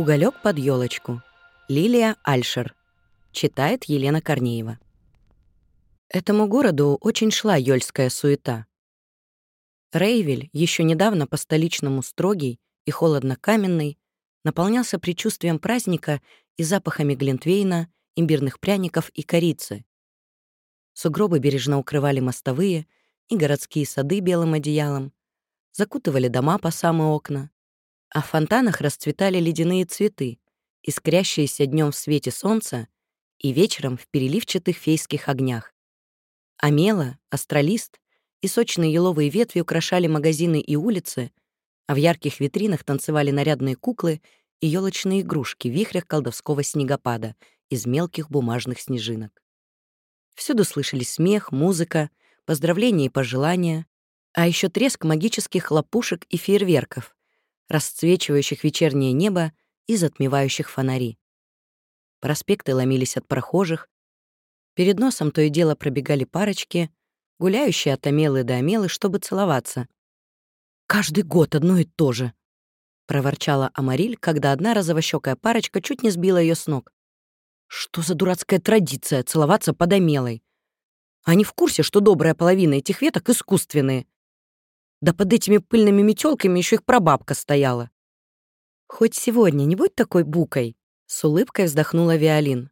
Уголек под елочку. Лилия Альшер. Читает Елена Корнеева. Этому городу очень шла ёльская суета. Рейвель, еще недавно по-столичному строгий и холодно-каменный, наполнялся предчувствием праздника и запахами глинтвейна, имбирных пряников и корицы. Сугробы бережно укрывали мостовые и городские сады белым одеялом, закутывали дома по самые окна, а в фонтанах расцветали ледяные цветы, искрящиеся днем в свете солнца и вечером в переливчатых фейских огнях. Амела, астралист и сочные еловые ветви украшали магазины и улицы, а в ярких витринах танцевали нарядные куклы и елочные игрушки в вихрях колдовского снегопада из мелких бумажных снежинок. Всюду слышались смех, музыка, поздравления и пожелания, а еще треск магических лопушек и фейерверков, расцвечивающих вечернее небо и затмевающих фонари. Проспекты ломились от прохожих, перед носом то и дело пробегали парочки, гуляющие от Амелы до Амелы, чтобы целоваться. «Каждый год одно и то же», — проворчала Амариль, когда одна розовощёкая парочка чуть не сбила ее с ног. «Что за дурацкая традиция — целоваться под Амелой? Они в курсе, что добрая половина этих веток искусственные. Да под этими пыльными метелками еще их прабабка стояла. «Хоть сегодня не будь такой букой», — с улыбкой вздохнула Виолин.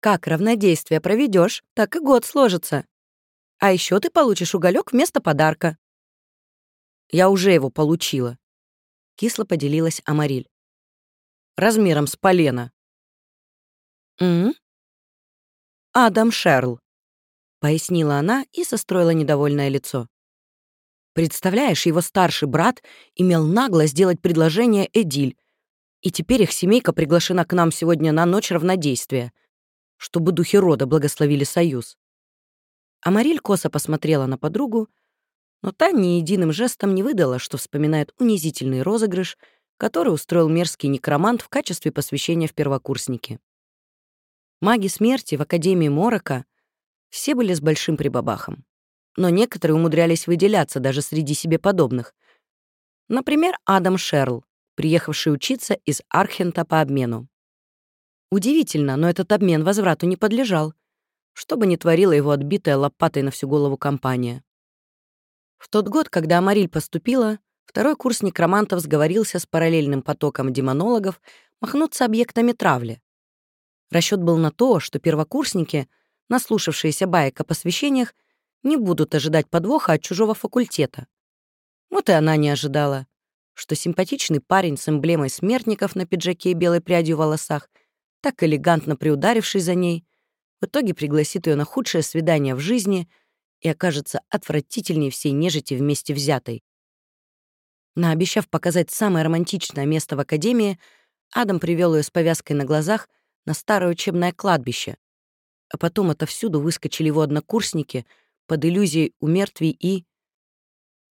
«Как равнодействие проведешь, так и год сложится. А еще ты получишь уголек вместо подарка». «Я уже его получила», — кисло поделилась Амариль. «Размером с полено». «М? Адам Шерл», — пояснила она и состроила недовольное лицо. Представляешь, его старший брат имел нагло сделать предложение Эдиль, и теперь их семейка приглашена к нам сегодня на ночь равнодействия, чтобы духи рода благословили союз. А Мариль косо посмотрела на подругу, но та ни единым жестом не выдала, что вспоминает унизительный розыгрыш, который устроил мерзкий некромант в качестве посвящения в первокурсники. Маги смерти в Академии Морока все были с большим прибабахом но некоторые умудрялись выделяться даже среди себе подобных. Например, Адам Шерл, приехавший учиться из Архента по обмену. Удивительно, но этот обмен возврату не подлежал, что бы ни творила его отбитая лопатой на всю голову компания. В тот год, когда Амариль поступила, второй курс некромантов сговорился с параллельным потоком демонологов махнуться объектами травли. Расчет был на то, что первокурсники, наслушавшиеся баек о посвящениях, не будут ожидать подвоха от чужого факультета. Вот и она не ожидала, что симпатичный парень с эмблемой смертников на пиджаке и белой прядью в волосах, так элегантно приударивший за ней, в итоге пригласит ее на худшее свидание в жизни и окажется отвратительнее всей нежити вместе взятой. Наобещав показать самое романтичное место в академии, Адам привел ее с повязкой на глазах на старое учебное кладбище. А потом отовсюду выскочили его однокурсники — под иллюзией у мертвей и...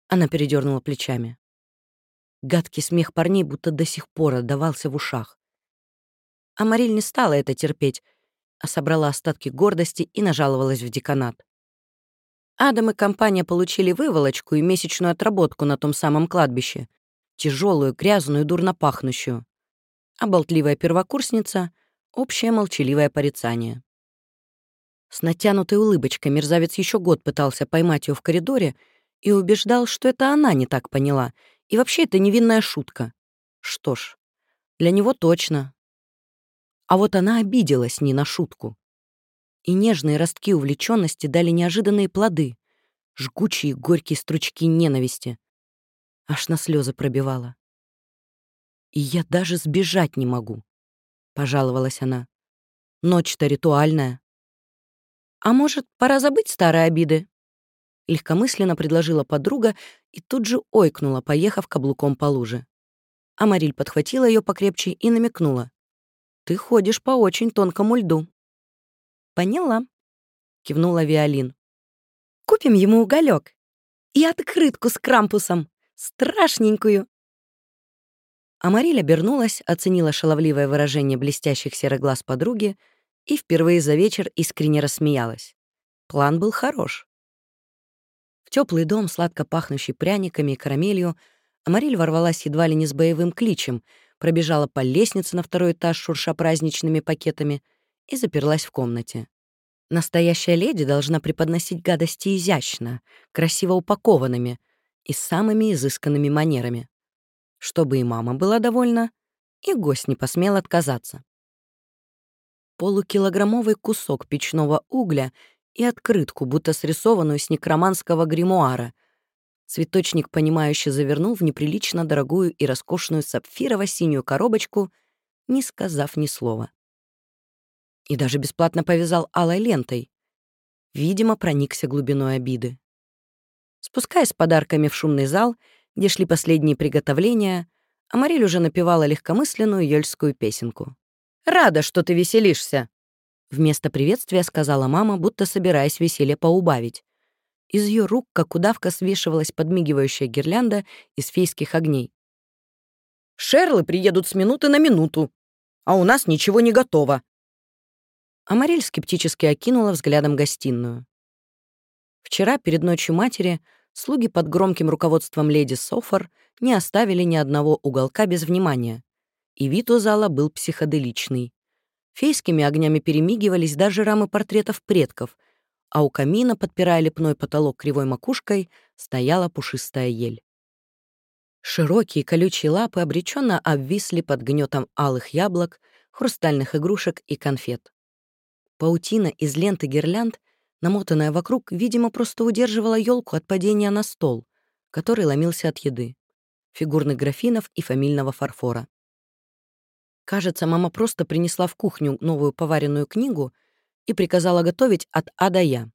Она передернула плечами. Гадкий смех парней будто до сих пор отдавался в ушах. А Мариль не стала это терпеть, а собрала остатки гордости и нажаловалась в деканат. Адам и компания получили выволочку и месячную отработку на том самом кладбище, тяжелую, грязную, дурно пахнущую. А болтливая первокурсница — общее молчаливое порицание. С натянутой улыбочкой мерзавец еще год пытался поймать ее в коридоре и убеждал, что это она не так поняла, и вообще это невинная шутка. Что ж, для него точно. А вот она обиделась не на шутку. И нежные ростки увлеченности дали неожиданные плоды, жгучие горькие стручки ненависти. Аж на слезы пробивала. «И я даже сбежать не могу», — пожаловалась она. «Ночь-то ритуальная». «А может, пора забыть старые обиды?» Легкомысленно предложила подруга и тут же ойкнула, поехав каблуком по луже. А Мариль подхватила ее покрепче и намекнула. «Ты ходишь по очень тонкому льду». «Поняла», — кивнула Виолин. «Купим ему уголек и открытку с крампусом, страшненькую». А Мариль обернулась, оценила шаловливое выражение блестящих серых глаз подруги и впервые за вечер искренне рассмеялась. План был хорош. В теплый дом, сладко пахнущий пряниками и карамелью, Амариль ворвалась едва ли не с боевым кличем, пробежала по лестнице на второй этаж, шурша праздничными пакетами, и заперлась в комнате. Настоящая леди должна преподносить гадости изящно, красиво упакованными и самыми изысканными манерами. Чтобы и мама была довольна, и гость не посмел отказаться. Полукилограммовый кусок печного угля и открытку, будто срисованную с некроманского гримуара. Цветочник, понимающе завернул в неприлично дорогую и роскошную сапфирово-синюю коробочку, не сказав ни слова. И даже бесплатно повязал алой лентой. Видимо, проникся глубиной обиды. Спускаясь с подарками в шумный зал, где шли последние приготовления, Амариль уже напевала легкомысленную ёльскую песенку. «Рада, что ты веселишься!» Вместо приветствия сказала мама, будто собираясь веселье поубавить. Из ее рук, как удавка, свешивалась подмигивающая гирлянда из фейских огней. «Шерлы приедут с минуты на минуту, а у нас ничего не готово». Амарель скептически окинула взглядом гостиную. Вчера, перед ночью матери, слуги под громким руководством леди Софор не оставили ни одного уголка без внимания, и вид у зала был психоделичный. Фейскими огнями перемигивались даже рамы портретов предков, а у камина, подпирая лепной потолок кривой макушкой, стояла пушистая ель. Широкие колючие лапы обреченно обвисли под гнетом алых яблок, хрустальных игрушек и конфет. Паутина из ленты гирлянд, намотанная вокруг, видимо, просто удерживала елку от падения на стол, который ломился от еды, фигурных графинов и фамильного фарфора. Кажется, мама просто принесла в кухню новую поваренную книгу и приказала готовить от А до Я.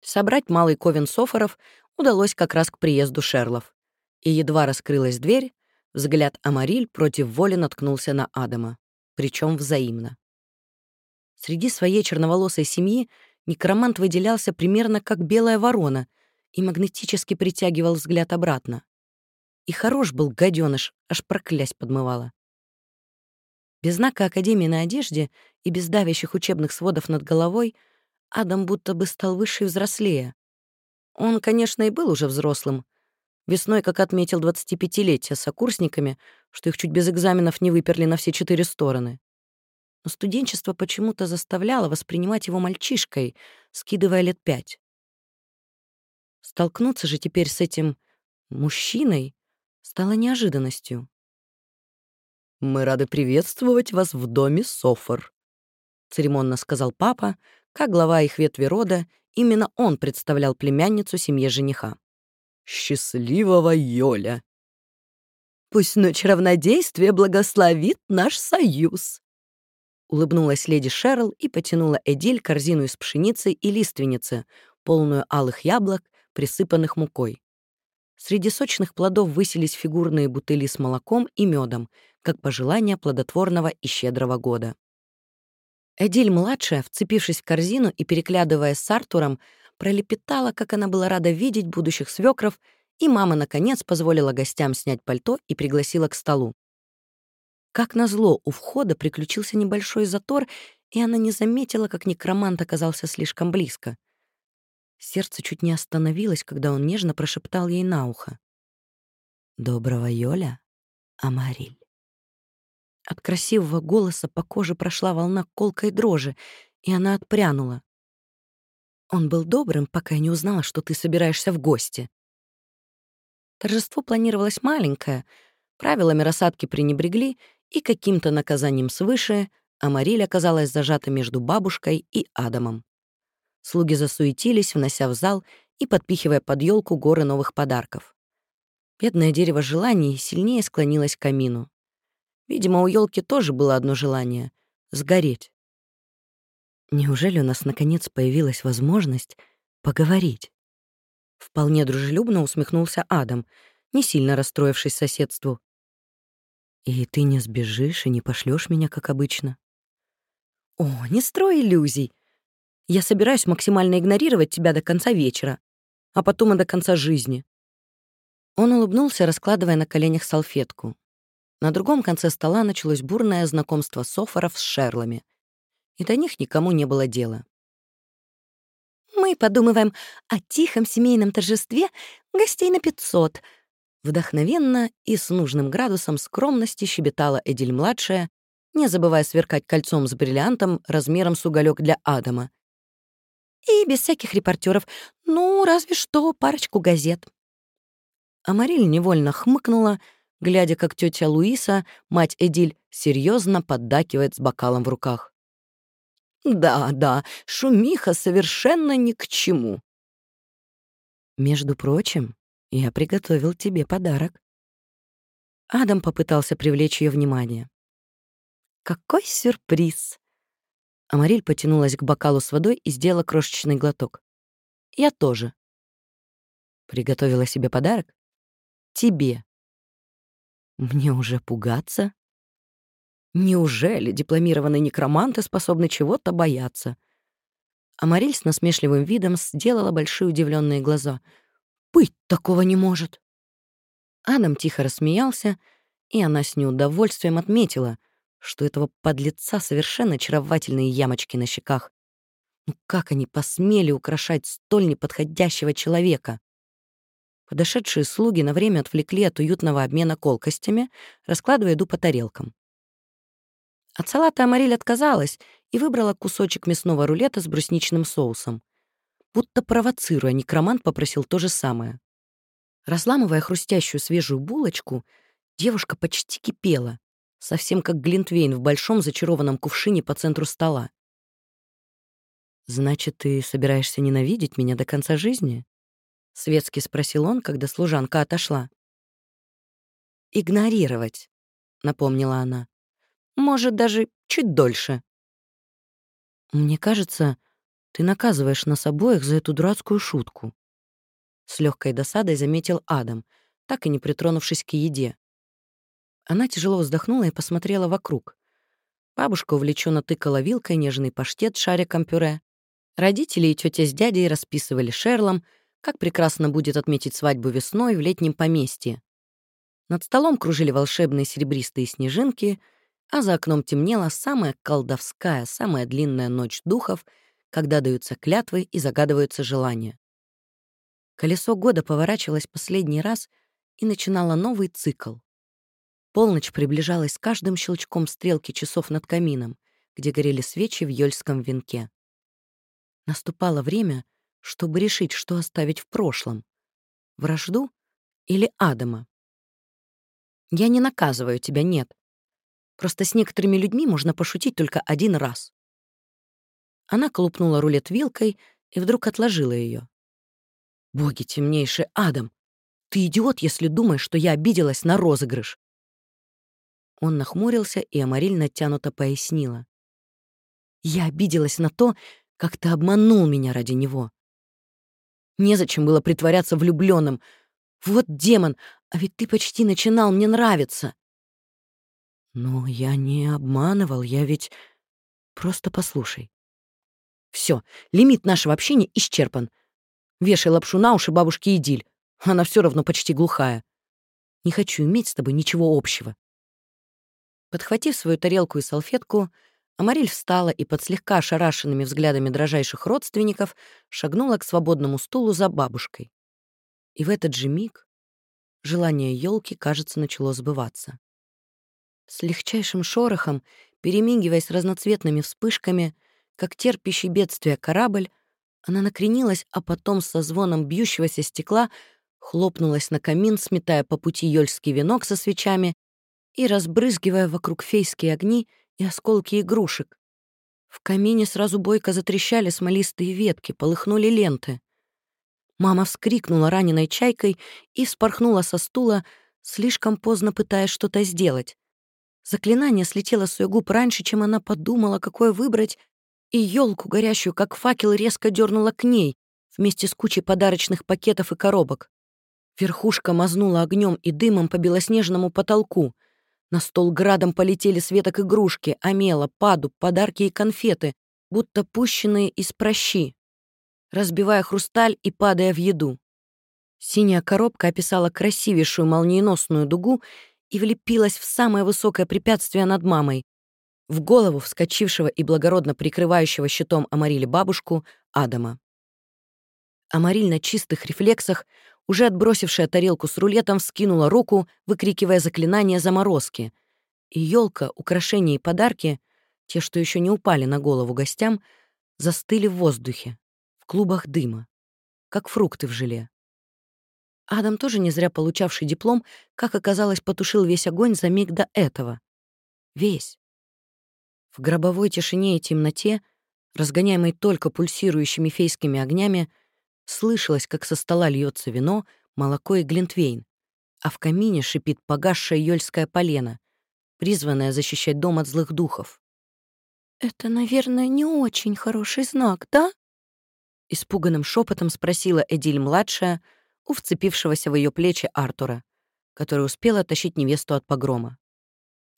Собрать малый ковен софоров удалось как раз к приезду Шерлов. И едва раскрылась дверь, взгляд Амариль против воли наткнулся на Адама, причем взаимно. Среди своей черноволосой семьи некромант выделялся примерно как белая ворона и магнетически притягивал взгляд обратно. И хорош был гаденыш, аж проклясть подмывала. Без знака Академии на одежде и без давящих учебных сводов над головой Адам будто бы стал выше и взрослее. Он, конечно, и был уже взрослым. Весной, как отметил 25-летие сокурсниками, что их чуть без экзаменов не выперли на все четыре стороны. Но студенчество почему-то заставляло воспринимать его мальчишкой, скидывая лет пять. Столкнуться же теперь с этим мужчиной стало неожиданностью. «Мы рады приветствовать вас в доме Софор», — церемонно сказал папа, как глава их ветви рода, именно он представлял племянницу семье жениха. «Счастливого Йоля!» «Пусть ночь равнодействия благословит наш союз!» Улыбнулась леди Шерл и потянула Эдиль корзину из пшеницы и лиственницы, полную алых яблок, присыпанных мукой. Среди сочных плодов высились фигурные бутыли с молоком и медом, как пожелание плодотворного и щедрого года. Эдиль-младшая, вцепившись в корзину и переглядывая с Артуром, пролепетала, как она была рада видеть будущих свекров, и мама, наконец, позволила гостям снять пальто и пригласила к столу. Как назло, у входа приключился небольшой затор, и она не заметила, как некромант оказался слишком близко. Сердце чуть не остановилось, когда он нежно прошептал ей на ухо. «Доброго Йоля, Амариль». От красивого голоса по коже прошла волна колкой дрожи, и она отпрянула. Он был добрым, пока я не узнала, что ты собираешься в гости. Торжество планировалось маленькое, правилами рассадки пренебрегли, и каким-то наказанием свыше Амариль оказалась зажата между бабушкой и Адамом. Слуги засуетились, внося в зал и подпихивая под елку горы новых подарков. Бедное дерево желаний сильнее склонилось к камину. Видимо, у елки тоже было одно желание — сгореть. Неужели у нас наконец появилась возможность поговорить? Вполне дружелюбно усмехнулся Адам, не сильно расстроившись соседству. «И ты не сбежишь и не пошлешь меня, как обычно?» «О, не строй иллюзий. Я собираюсь максимально игнорировать тебя до конца вечера, а потом и до конца жизни». Он улыбнулся, раскладывая на коленях салфетку. На другом конце стола началось бурное знакомство Софоров с Шерлами. И до них никому не было дела. «Мы подумываем о тихом семейном торжестве гостей на 500», Вдохновенно и с нужным градусом скромности щебетала Эдиль-младшая, не забывая сверкать кольцом с бриллиантом размером с уголек для Адама. И без всяких репортеров, ну, разве что парочку газет. Амариль невольно хмыкнула, глядя, как тетя Луиса, мать Эдиль, серьезно поддакивает с бокалом в руках. «Да, да, шумиха совершенно ни к чему». «Между прочим, я приготовил тебе подарок». Адам попытался привлечь ее внимание. «Какой сюрприз!» Амариль потянулась к бокалу с водой и сделала крошечный глоток. «Я тоже». «Приготовила себе подарок?» «Тебе». «Мне уже пугаться?» Неужели дипломированные некроманты способны чего-то бояться? Амариль с насмешливым видом сделала большие удивленные глаза. «Быть такого не может!» Адам тихо рассмеялся, и она с неудовольствием отметила, что этого подлеца совершенно очаровательные ямочки на щеках. Ну как они посмели украшать столь неподходящего человека? Подошедшие слуги на время отвлекли от уютного обмена колкостями, раскладывая еду по тарелкам. От салата Амариль отказалась и выбрала кусочек мясного рулета с брусничным соусом. Будто провоцируя, некромант попросил то же самое. Разламывая хрустящую свежую булочку, девушка почти кипела, совсем как Глинтвейн в большом зачарованном кувшине по центру стола. «Значит, ты собираешься ненавидеть меня до конца жизни?» — светски спросил он, когда служанка отошла. «Игнорировать», — напомнила она. Может, даже чуть дольше. Мне кажется, ты наказываешь нас обоих за эту дурацкую шутку. С легкой досадой заметил Адам, так и не притронувшись к еде. Она тяжело вздохнула и посмотрела вокруг. Бабушка увлеченно тыкала вилкой нежный паштет шариком пюре. Родители и тетя с дядей расписывали Шерлом, как прекрасно будет отметить свадьбу весной в летнем поместье. Над столом кружили волшебные серебристые снежинки — а за окном темнела самая колдовская, самая длинная ночь духов, когда даются клятвы и загадываются желания. Колесо года поворачивалось последний раз и начинало новый цикл. Полночь приближалась с каждым щелчком стрелки часов над камином, где горели свечи в ёльском венке. Наступало время, чтобы решить, что оставить в прошлом — вражду или Адама. «Я не наказываю тебя, нет», Просто с некоторыми людьми можно пошутить только один раз. Она колупнула рулет вилкой и вдруг отложила ее. «Боги темнейший, Адам! Ты идиот, если думаешь, что я обиделась на розыгрыш!» Он нахмурился, и Амариль натянуто пояснила. «Я обиделась на то, как ты обманул меня ради него. Незачем было притворяться влюбленным. Вот демон, а ведь ты почти начинал мне нравиться. «Ну, я не обманывал, я ведь... Просто послушай». Все, лимит нашего общения исчерпан. Вешай лапшу на уши бабушки Идиль. Она все равно почти глухая. Не хочу иметь с тобой ничего общего». Подхватив свою тарелку и салфетку, Амариль встала и под слегка ошарашенными взглядами дрожайших родственников шагнула к свободному стулу за бабушкой. И в этот же миг желание елки, кажется, начало сбываться. С легчайшим шорохом, перемигиваясь разноцветными вспышками, как терпящий бедствие корабль, она накренилась, а потом со звоном бьющегося стекла хлопнулась на камин, сметая по пути ёльский венок со свечами и разбрызгивая вокруг фейские огни и осколки игрушек. В камине сразу бойко затрещали смолистые ветки, полыхнули ленты. Мама вскрикнула раненой чайкой и вспорхнула со стула, слишком поздно пытаясь что-то сделать. Заклинание слетело с ее губ раньше, чем она подумала, какое выбрать, и елку, горящую как факел, резко дернула к ней вместе с кучей подарочных пакетов и коробок. Верхушка мазнула огнем и дымом по белоснежному потолку. На стол градом полетели светок игрушки, амела, паду, подарки и конфеты, будто пущенные из прощи, разбивая хрусталь и падая в еду. Синяя коробка описала красивейшую молниеносную дугу и влепилась в самое высокое препятствие над мамой, в голову вскочившего и благородно прикрывающего щитом Амарили бабушку Адама. Амариль на чистых рефлексах уже отбросившая тарелку с рулетом, вскинула руку, выкрикивая заклинание заморозки. И елка, украшения и подарки, те, что еще не упали на голову гостям, застыли в воздухе, в клубах дыма, как фрукты в желе. Адам, тоже не зря получавший диплом, как оказалось, потушил весь огонь за миг до этого. Весь. В гробовой тишине и темноте, разгоняемой только пульсирующими фейскими огнями, слышалось, как со стола льется вино, молоко и глинтвейн, а в камине шипит погасшая ёльская полена, призванная защищать дом от злых духов. «Это, наверное, не очень хороший знак, да?» Испуганным шепотом спросила Эдиль-младшая у вцепившегося в ее плечи Артура, который успел оттащить невесту от погрома.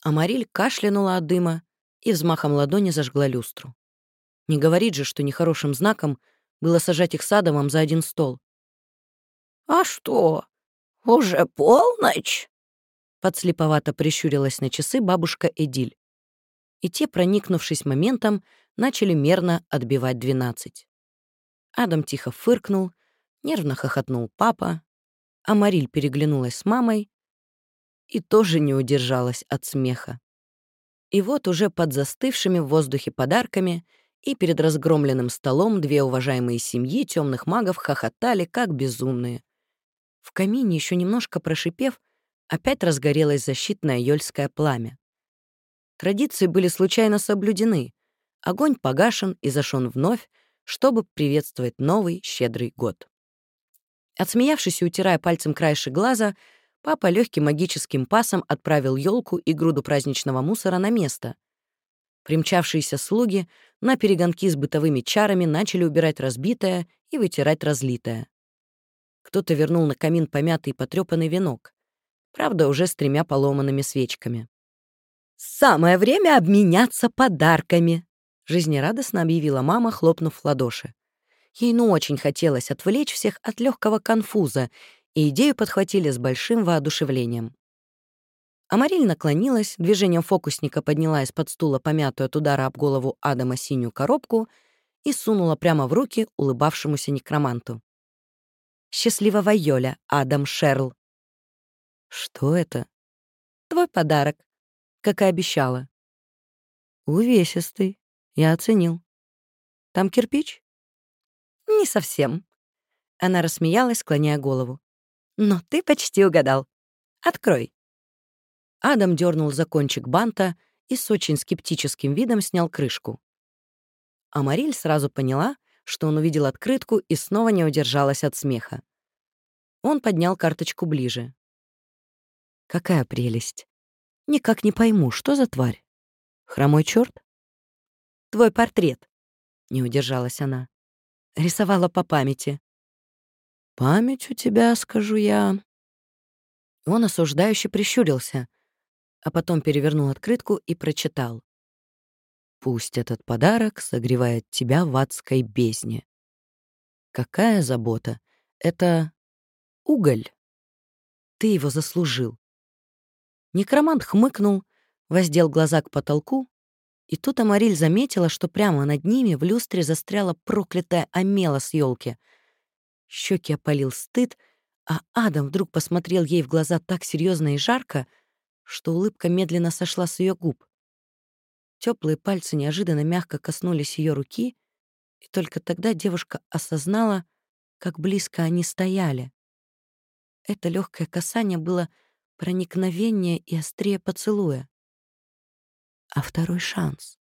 А Мариль кашлянула от дыма и взмахом ладони зажгла люстру. Не говорит же, что нехорошим знаком было сажать их с Адамом за один стол. «А что, уже полночь?» Подслеповато прищурилась на часы бабушка Эдиль. И те, проникнувшись моментом, начали мерно отбивать двенадцать. Адам тихо фыркнул, нервно хохотнул папа, а Мариль переглянулась с мамой и тоже не удержалась от смеха. И вот уже под застывшими в воздухе подарками и перед разгромленным столом две уважаемые семьи темных магов хохотали, как безумные. В камине, еще немножко прошипев, опять разгорелось защитное ёльское пламя. Традиции были случайно соблюдены. Огонь погашен и зашён вновь, чтобы приветствовать новый щедрый год. Отсмеявшись и утирая пальцем краешек глаза, папа легким магическим пасом отправил елку и груду праздничного мусора на место. Примчавшиеся слуги на перегонки с бытовыми чарами начали убирать разбитое и вытирать разлитое. Кто-то вернул на камин помятый и потрёпанный венок. Правда, уже с тремя поломанными свечками. «Самое время обменяться подарками!» — жизнерадостно объявила мама, хлопнув в ладоши. Ей ну очень хотелось отвлечь всех от легкого конфуза, и идею подхватили с большим воодушевлением. Амариль наклонилась, движением фокусника подняла из-под стула помятую от удара об голову Адама синюю коробку и сунула прямо в руки улыбавшемуся некроманту. «Счастливого Йоля, Адам Шерл!» «Что это?» «Твой подарок как и обещала. Увесистый. Я оценил. Там кирпич? Не совсем. Она рассмеялась, склоняя голову. Но ты почти угадал. Открой. Адам дернул за кончик банта и с очень скептическим видом снял крышку. А Мариль сразу поняла, что он увидел открытку и снова не удержалась от смеха. Он поднял карточку ближе. Какая прелесть. Никак не пойму, что за тварь? Хромой черт? Твой портрет, не удержалась она. Рисовала по памяти. Память у тебя, скажу я. Он осуждающе прищурился, а потом перевернул открытку и прочитал. Пусть этот подарок согревает тебя в адской бездне. Какая забота! Это уголь. Ты его заслужил. Некромант хмыкнул, воздел глаза к потолку, и тут Амариль заметила, что прямо над ними в люстре застряла проклятая Амела с елки. Щеки опалил стыд, а Адам вдруг посмотрел ей в глаза так серьезно и жарко, что улыбка медленно сошла с ее губ. Теплые пальцы неожиданно мягко коснулись ее руки, и только тогда девушка осознала, как близко они стояли. Это легкое касание было проникновение и острее поцелуя. А второй шанс.